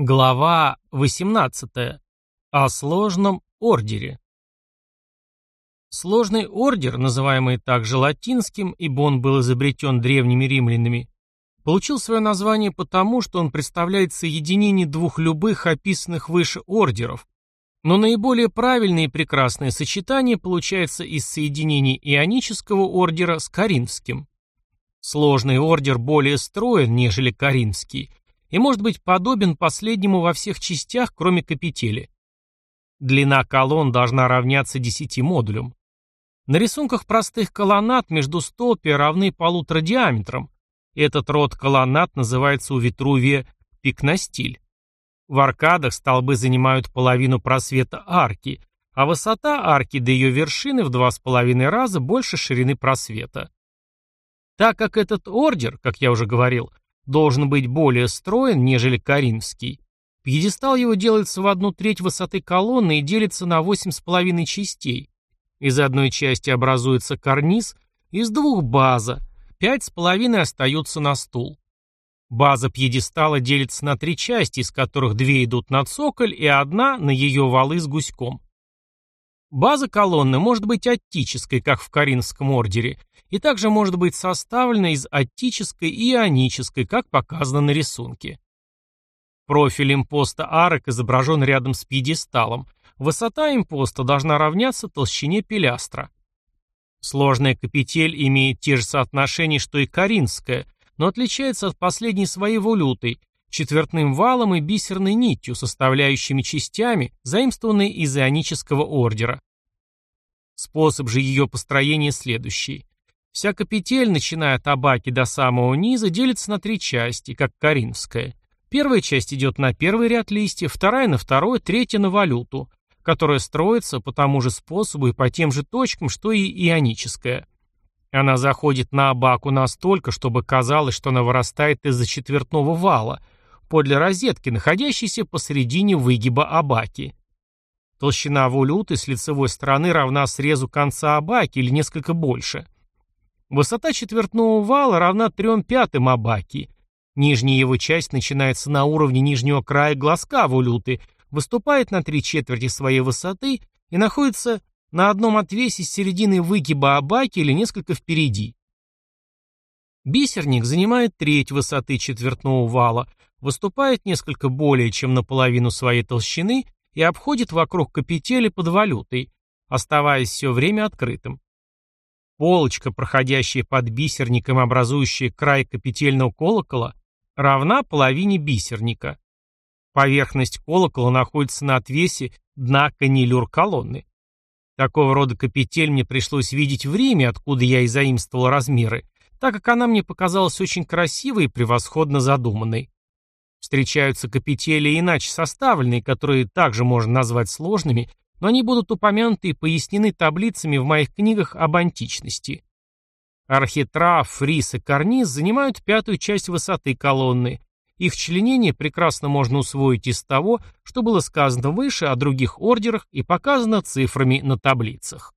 Глава 18. О сложном ордере. Сложный ордер, называемый также латинским, ибо он был изобретен древними римлянами, получил свое название потому, что он представляет соединение двух любых описанных выше ордеров, но наиболее правильное и прекрасное сочетание получается из соединения ионического ордера с коринфским. Сложный ордер более строен, нежели коринфский, и может быть подобен последнему во всех частях, кроме капители. Длина колонн должна равняться 10 модулям. На рисунках простых колоннад между столпи равны полутора диаметрам. Этот род колоннад называется у Витрувия пикностиль. В аркадах столбы занимают половину просвета арки, а высота арки до ее вершины в два с половиной раза больше ширины просвета. Так как этот ордер, как я уже говорил, должен быть более строен, нежели коринфский. Пьедестал его делается в одну треть высоты колонны и делится на восемь с половиной частей. Из одной части образуется карниз, из двух база, пять с половиной остаются на стул. База пьедестала делится на три части, из которых две идут на цоколь и одна на ее валы с гуськом. База колонны может быть аттической, как в Каринском ордере, и также может быть составлена из аттической и ионической, как показано на рисунке. Профиль импоста арок изображен рядом с пьедесталом. Высота импоста должна равняться толщине пилястра. Сложная капитель имеет те же соотношения, что и коринфская, но отличается от последней своей волютой, четвертным валом и бисерной нитью, составляющими частями, заимствованные из ионического ордера. Способ же ее построения следующий. Вся капитель, начиная от абаки до самого низа, делится на три части, как коринфская. Первая часть идет на первый ряд листьев, вторая на второй, третья на валюту, которая строится по тому же способу и по тем же точкам, что и ионическая. Она заходит на абаку настолько, чтобы казалось, что она вырастает из-за четвертного вала – подле розетки, находящейся посередине выгиба абаки. Толщина волюты с лицевой стороны равна срезу конца абаки или несколько больше. Высота четвертного вала равна трем пятым абаки. Нижняя его часть начинается на уровне нижнего края глазка волюты, выступает на три четверти своей высоты и находится на одном отвесе с середины выгиба абаки или несколько впереди. Бисерник занимает треть высоты четвертного вала, выступает несколько более чем наполовину своей толщины и обходит вокруг капители под валютой, оставаясь все время открытым. Полочка, проходящая под бисерником, образующая край капительного колокола, равна половине бисерника. Поверхность колокола находится на отвесе дна канилюр колонны. Такого рода капитель мне пришлось видеть в Риме, откуда я и заимствовал размеры, так как она мне показалась очень красивой и превосходно задуманной. Встречаются капители иначе составленные, которые также можно назвать сложными, но они будут упомянуты и пояснены таблицами в моих книгах об античности. Архитрав, фрис и карниз занимают пятую часть высоты колонны. Их членение прекрасно можно усвоить из того, что было сказано выше о других ордерах и показано цифрами на таблицах.